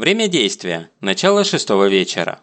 Время действия – начало шестого вечера.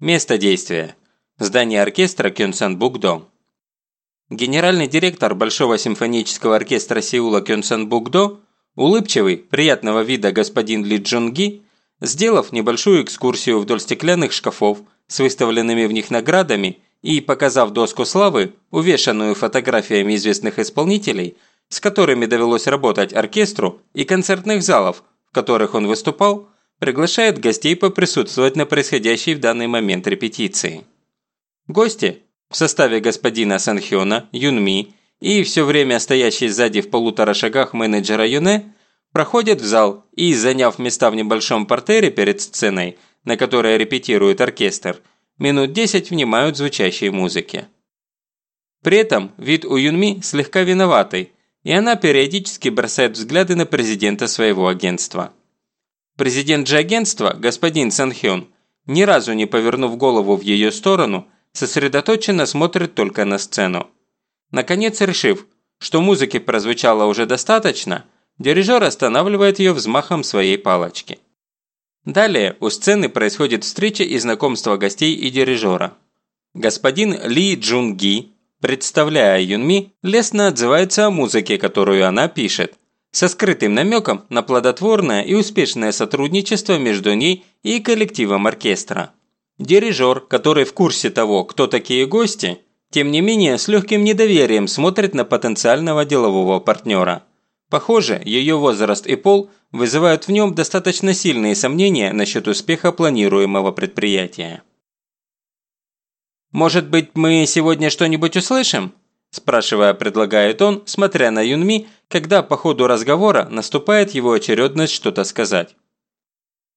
Место действия – здание оркестра Кёнсан-Букдо. Генеральный директор Большого симфонического оркестра Сеула Кёнсан-Букдо, улыбчивый, приятного вида господин Ли Джунги, сделав небольшую экскурсию вдоль стеклянных шкафов с выставленными в них наградами и показав доску славы, увешанную фотографиями известных исполнителей, с которыми довелось работать оркестру и концертных залов, в которых он выступал, приглашает гостей поприсутствовать на происходящей в данный момент репетиции. Гости, в составе господина Санхёна, Юнми и все время стоящий сзади в полутора шагах менеджера Юне, проходят в зал и, заняв места в небольшом портере перед сценой, на которой репетирует оркестр, минут 10 внимают звучащей музыке. При этом вид у Юнми слегка виноватый, и она периодически бросает взгляды на президента своего агентства. Президент же агентства, господин Санхён, ни разу не повернув голову в ее сторону, сосредоточенно смотрит только на сцену. Наконец решив, что музыки прозвучало уже достаточно, дирижер останавливает ее взмахом своей палочки. Далее у сцены происходит встреча и знакомство гостей и дирижера. Господин Ли Джун Ги, представляя Юнми, лестно отзывается о музыке, которую она пишет, со скрытым намеком на плодотворное и успешное сотрудничество между ней и коллективом оркестра. Дирижер, который в курсе того, кто такие гости, тем не менее с легким недоверием смотрит на потенциального делового партнера. Похоже, ее возраст и пол вызывают в нем достаточно сильные сомнения насчет успеха планируемого предприятия. «Может быть, мы сегодня что-нибудь услышим?» спрашивая, предлагает он, смотря на Юнми, когда по ходу разговора наступает его очередность что-то сказать.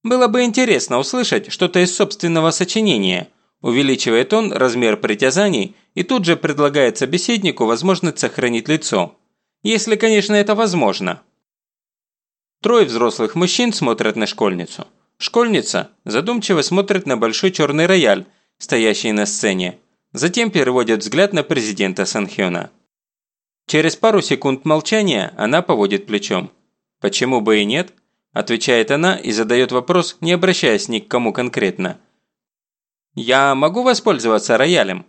«Было бы интересно услышать что-то из собственного сочинения», увеличивает он размер притязаний и тут же предлагает собеседнику возможность сохранить лицо. Если, конечно, это возможно. Трое взрослых мужчин смотрят на школьницу. Школьница задумчиво смотрит на большой черный рояль, стоящий на сцене, Затем переводит взгляд на президента Санхёна. Через пару секунд молчания она поводит плечом. «Почему бы и нет?» – отвечает она и задает вопрос, не обращаясь ни к кому конкретно. «Я могу воспользоваться роялем?»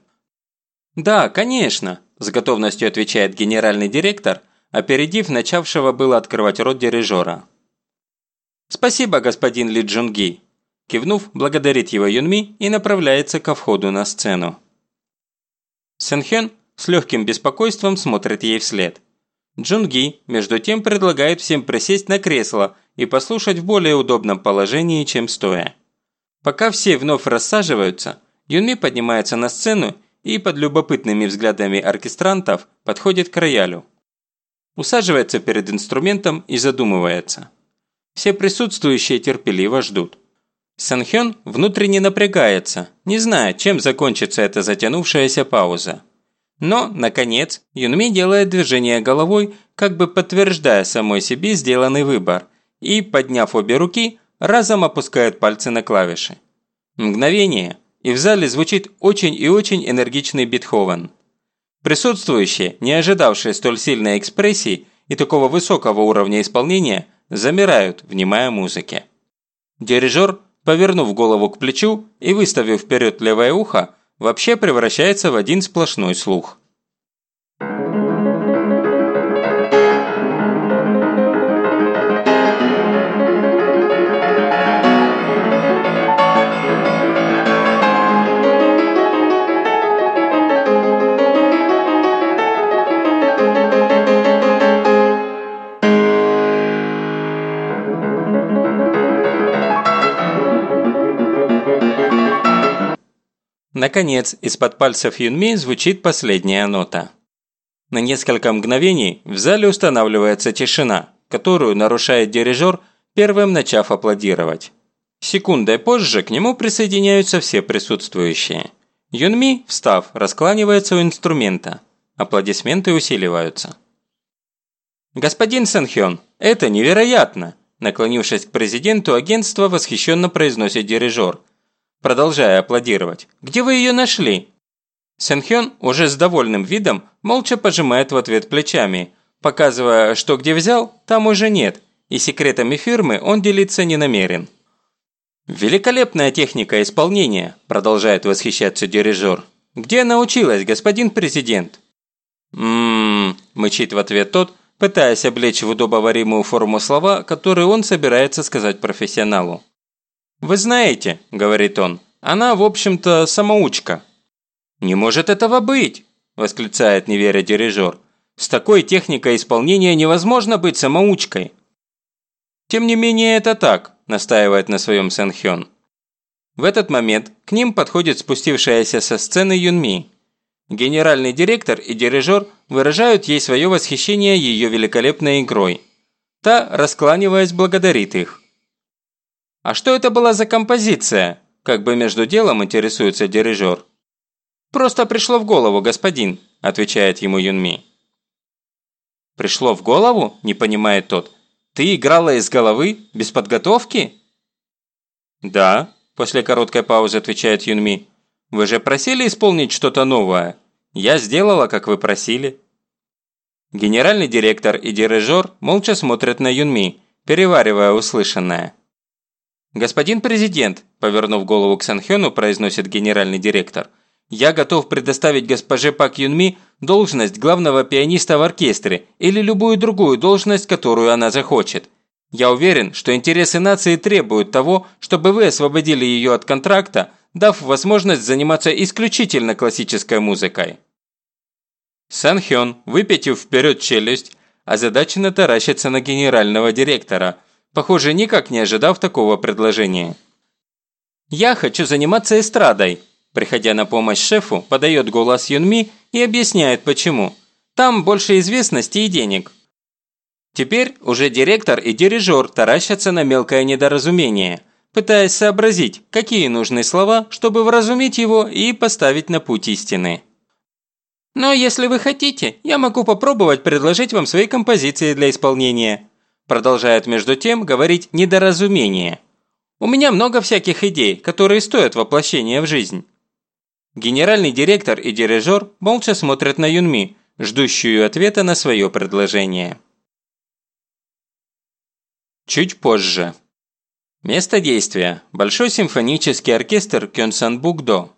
«Да, конечно», – с готовностью отвечает генеральный директор, опередив начавшего было открывать рот дирижера. «Спасибо, господин Ли Джунги», – кивнув, благодарит его Юнми и направляется ко входу на сцену. Сэнхён с легким беспокойством смотрит ей вслед. Джунги, между тем, предлагает всем присесть на кресло и послушать в более удобном положении, чем стоя. Пока все вновь рассаживаются, Юнми поднимается на сцену и под любопытными взглядами оркестрантов подходит к роялю. Усаживается перед инструментом и задумывается. Все присутствующие терпеливо ждут. Санхён внутренне напрягается, не зная, чем закончится эта затянувшаяся пауза. Но, наконец, Юнми делает движение головой, как бы подтверждая самой себе сделанный выбор, и, подняв обе руки, разом опускает пальцы на клавиши. Мгновение, и в зале звучит очень и очень энергичный Бетховен. Присутствующие, не ожидавшие столь сильной экспрессии и такого высокого уровня исполнения, замирают, внимая музыке. Дирижер повернув голову к плечу и выставив вперед левое ухо, вообще превращается в один сплошной слух. Наконец, из-под пальцев Юнми звучит последняя нота. На несколько мгновений в зале устанавливается тишина, которую нарушает дирижер, первым начав аплодировать. Секундой позже к нему присоединяются все присутствующие. Юнми, встав, раскланивается у инструмента. Аплодисменты усиливаются. «Господин Санхён, это невероятно!» Наклонившись к президенту агентства, восхищенно произносит дирижер – продолжая аплодировать. «Где вы ее нашли?» Сэнхён уже с довольным видом молча пожимает в ответ плечами, показывая, что где взял, там уже нет, и секретами фирмы он делиться не намерен. «Великолепная техника исполнения», – продолжает восхищаться дирижер. «Где научилась, господин президент?» «Ммм», – мычит в ответ тот, пытаясь облечь в удобоваримую форму слова, которые он собирается сказать профессионалу. «Вы знаете», – говорит он, – «она, в общем-то, самоучка». «Не может этого быть!» – восклицает неверя дирижер. «С такой техникой исполнения невозможно быть самоучкой». «Тем не менее, это так», – настаивает на своем Сэн Хён. В этот момент к ним подходит спустившаяся со сцены Юнми. Генеральный директор и дирижер выражают ей свое восхищение ее великолепной игрой. Та, раскланиваясь, благодарит их. «А что это была за композиция?» – как бы между делом интересуется дирижер. «Просто пришло в голову, господин», – отвечает ему Юнми. «Пришло в голову?» – не понимает тот. «Ты играла из головы? Без подготовки?» «Да», – после короткой паузы отвечает Юнми. «Вы же просили исполнить что-то новое. Я сделала, как вы просили». Генеральный директор и дирижер молча смотрят на Юнми, переваривая услышанное. «Господин президент», – повернув голову к Санхёну, произносит генеральный директор – я готов предоставить госпоже Пак Юнми должность главного пианиста в оркестре или любую другую должность, которую она захочет. Я уверен, что интересы нации требуют того, чтобы вы освободили ее от контракта, дав возможность заниматься исключительно классической музыкой. Сан Хён, выпятив вперед челюсть, озадаченно таращится на генерального директора, похоже, никак не ожидав такого предложения. «Я хочу заниматься эстрадой», Приходя на помощь шефу, подает голос Юнми и объясняет почему. Там больше известности и денег. Теперь уже директор и дирижер таращатся на мелкое недоразумение, пытаясь сообразить, какие нужны слова, чтобы вразумить его и поставить на путь истины. «Но если вы хотите, я могу попробовать предложить вам свои композиции для исполнения», продолжает между тем говорить недоразумение. «У меня много всяких идей, которые стоят воплощения в жизнь». Генеральный директор и дирижер молча смотрят на Юнми, ждущую ответа на свое предложение. Чуть позже. Место действия – Большой симфонический оркестр Кёнсан-Букдо.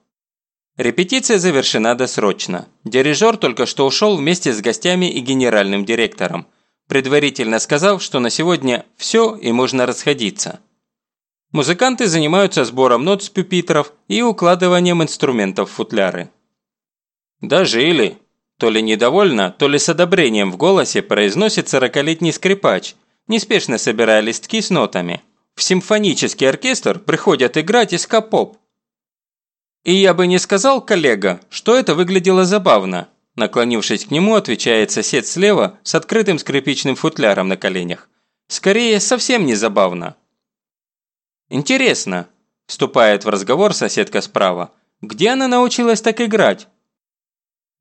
Репетиция завершена досрочно. Дирижер только что ушел вместе с гостями и генеральным директором, предварительно сказав, что на сегодня все и можно расходиться. Музыканты занимаются сбором нот с пюпитров и укладыванием инструментов в футляры. «Дожили!» То ли недовольно, то ли с одобрением в голосе произносит сорокалетний скрипач, неспешно собирая листки с нотами. В симфонический оркестр приходят играть из поп И я бы не сказал, коллега, что это выглядело забавно. Наклонившись к нему, отвечает сосед слева с открытым скрипичным футляром на коленях. Скорее, совсем не забавно. «Интересно», – вступает в разговор соседка справа, – «где она научилась так играть?»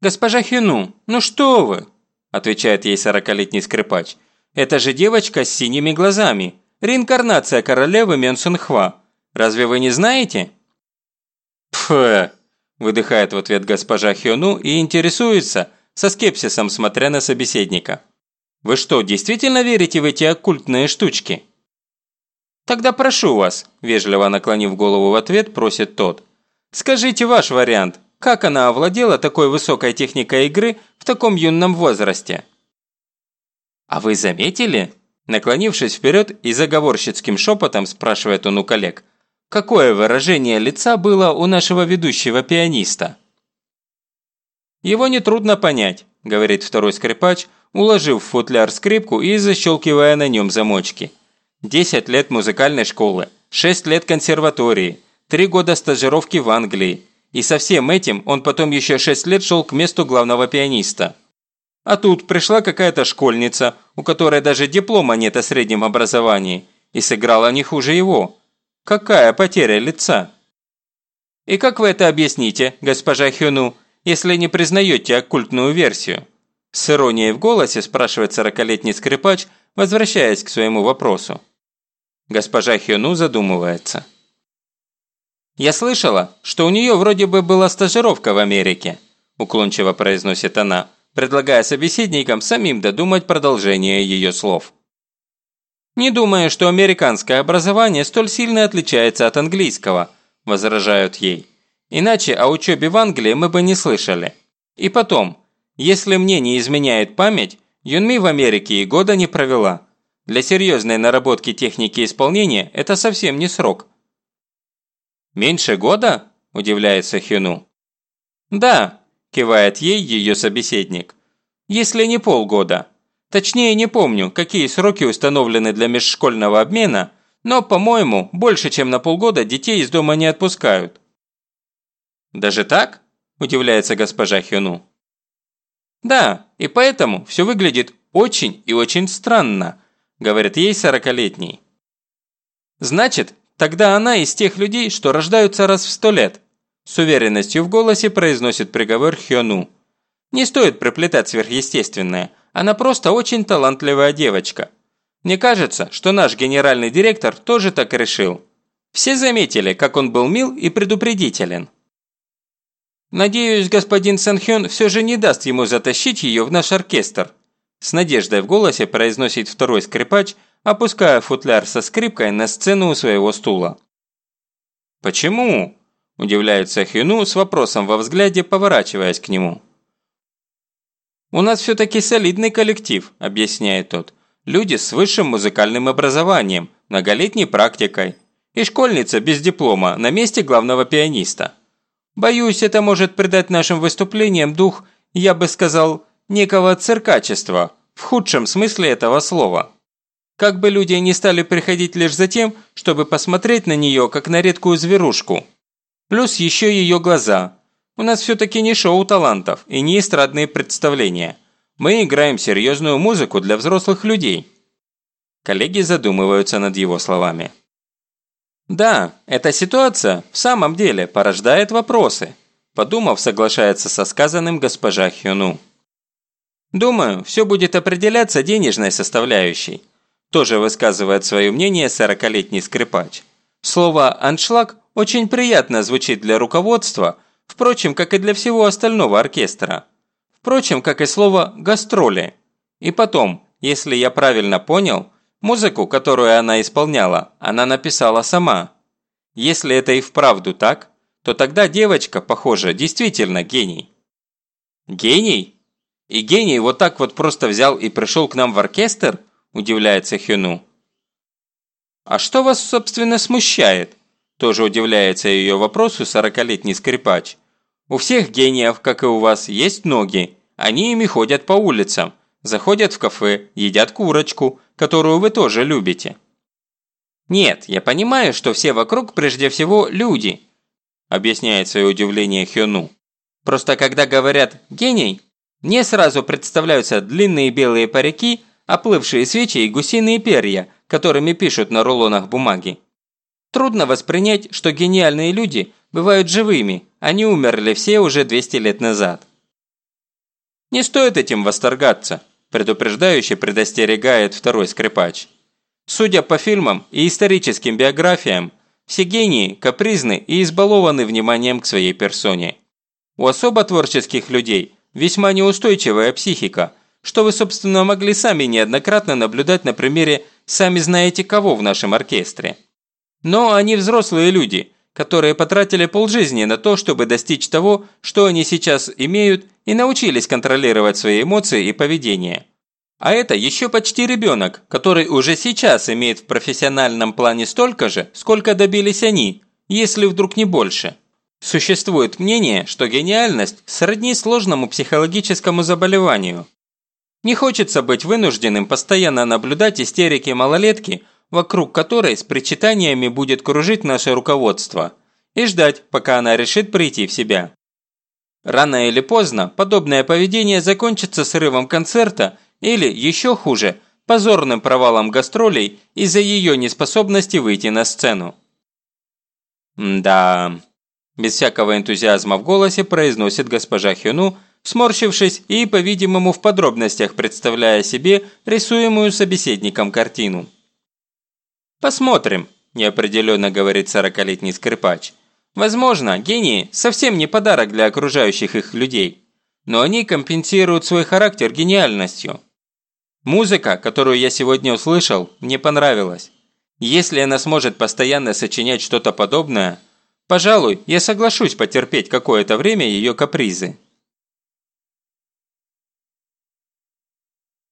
«Госпожа Хину, ну что вы?» – отвечает ей сорокалетний скрипач. «Это же девочка с синими глазами, реинкарнация королевы Менсунхва. Разве вы не знаете?» «Пф!» – выдыхает в ответ госпожа Хёну и интересуется, со скепсисом смотря на собеседника. «Вы что, действительно верите в эти оккультные штучки?» «Тогда прошу вас», – вежливо наклонив голову в ответ, просит тот. «Скажите ваш вариант, как она овладела такой высокой техникой игры в таком юном возрасте?» «А вы заметили?» Наклонившись вперед и заговорщицким шепотом спрашивает он у коллег. «Какое выражение лица было у нашего ведущего пианиста?» «Его нетрудно понять», – говорит второй скрипач, уложив в футляр скрипку и защелкивая на нем замочки. 10 лет музыкальной школы, 6 лет консерватории, 3 года стажировки в Англии. И со всем этим он потом еще 6 лет шел к месту главного пианиста. А тут пришла какая-то школьница, у которой даже диплома нет о среднем образовании, и сыграла не хуже его. Какая потеря лица? И как вы это объясните, госпожа Хюну, если не признаете оккультную версию? С иронией в голосе спрашивает сорокалетний скрипач, возвращаясь к своему вопросу. Госпожа Хёну задумывается. «Я слышала, что у нее вроде бы была стажировка в Америке», уклончиво произносит она, предлагая собеседникам самим додумать продолжение ее слов. «Не думаю, что американское образование столь сильно отличается от английского», – возражают ей. «Иначе о учебе в Англии мы бы не слышали. И потом, если мне не изменяет память, Юнми в Америке и года не провела. Для серьезной наработки техники исполнения это совсем не срок». «Меньше года?» – удивляется Хюну. «Да», – кивает ей ее собеседник. «Если не полгода. Точнее, не помню, какие сроки установлены для межшкольного обмена, но, по-моему, больше чем на полгода детей из дома не отпускают». «Даже так?» – удивляется госпожа Хюну. «Да, и поэтому все выглядит очень и очень странно», – говорит ей сорокалетний. «Значит, тогда она из тех людей, что рождаются раз в сто лет», – с уверенностью в голосе произносит приговор Хёну. «Не стоит приплетать сверхъестественное – она просто очень талантливая девочка. Мне кажется, что наш генеральный директор тоже так решил. Все заметили, как он был мил и предупредителен. Надеюсь, господин Санхён все же не даст ему затащить ее в наш оркестр. С надеждой в голосе произносит второй скрипач, опуская футляр со скрипкой на сцену у своего стула. «Почему?» – удивляется Хюну с вопросом во взгляде, поворачиваясь к нему. «У нас все-таки солидный коллектив», – объясняет тот. «Люди с высшим музыкальным образованием, многолетней практикой. И школьница без диплома на месте главного пианиста. Боюсь, это может придать нашим выступлениям дух, я бы сказал, некого циркачества, в худшем смысле этого слова. Как бы люди не стали приходить лишь за тем, чтобы посмотреть на нее, как на редкую зверушку. Плюс еще ее глаза, у нас все-таки не шоу талантов и не эстрадные представления. Мы играем серьезную музыку для взрослых людей». Коллеги задумываются над его словами. «Да, эта ситуация в самом деле порождает вопросы», подумав, соглашается со сказанным госпожа Хюну. «Думаю, все будет определяться денежной составляющей», тоже высказывает свое мнение сорокалетний скрипач. Слово «аншлаг» очень приятно звучит для руководства, Впрочем, как и для всего остального оркестра. Впрочем, как и слово «гастроли». И потом, если я правильно понял, музыку, которую она исполняла, она написала сама. Если это и вправду так, то тогда девочка, похоже, действительно гений. Гений? И гений вот так вот просто взял и пришел к нам в оркестр? Удивляется Хюну. А что вас, собственно, смущает? Тоже удивляется ее вопросу сорокалетний скрипач. «У всех гениев, как и у вас, есть ноги. Они ими ходят по улицам, заходят в кафе, едят курочку, которую вы тоже любите». «Нет, я понимаю, что все вокруг прежде всего люди», объясняет свое удивление Хёну. «Просто когда говорят «гений», мне сразу представляются длинные белые парики, оплывшие свечи и гусиные перья, которыми пишут на рулонах бумаги. Трудно воспринять, что гениальные люди бывают живыми, они умерли все уже 200 лет назад. Не стоит этим восторгаться, предупреждающе предостерегает второй скрипач. Судя по фильмам и историческим биографиям, все гении капризны и избалованы вниманием к своей персоне. У особо творческих людей весьма неустойчивая психика, что вы, собственно, могли сами неоднократно наблюдать на примере «сами знаете кого» в нашем оркестре. Но они взрослые люди, которые потратили полжизни на то, чтобы достичь того, что они сейчас имеют, и научились контролировать свои эмоции и поведение. А это еще почти ребенок, который уже сейчас имеет в профессиональном плане столько же, сколько добились они, если вдруг не больше. Существует мнение, что гениальность сродни сложному психологическому заболеванию. Не хочется быть вынужденным постоянно наблюдать истерики малолетки – вокруг которой с причитаниями будет кружить наше руководство, и ждать, пока она решит прийти в себя. Рано или поздно подобное поведение закончится срывом концерта или, еще хуже, позорным провалом гастролей из-за ее неспособности выйти на сцену. «Да...» – без всякого энтузиазма в голосе произносит госпожа Хюну, сморщившись и, по-видимому, в подробностях представляя себе рисуемую собеседником картину. «Посмотрим», – неопределенно говорит сорокалетний скрипач. «Возможно, гении совсем не подарок для окружающих их людей, но они компенсируют свой характер гениальностью. Музыка, которую я сегодня услышал, мне понравилась. Если она сможет постоянно сочинять что-то подобное, пожалуй, я соглашусь потерпеть какое-то время ее капризы.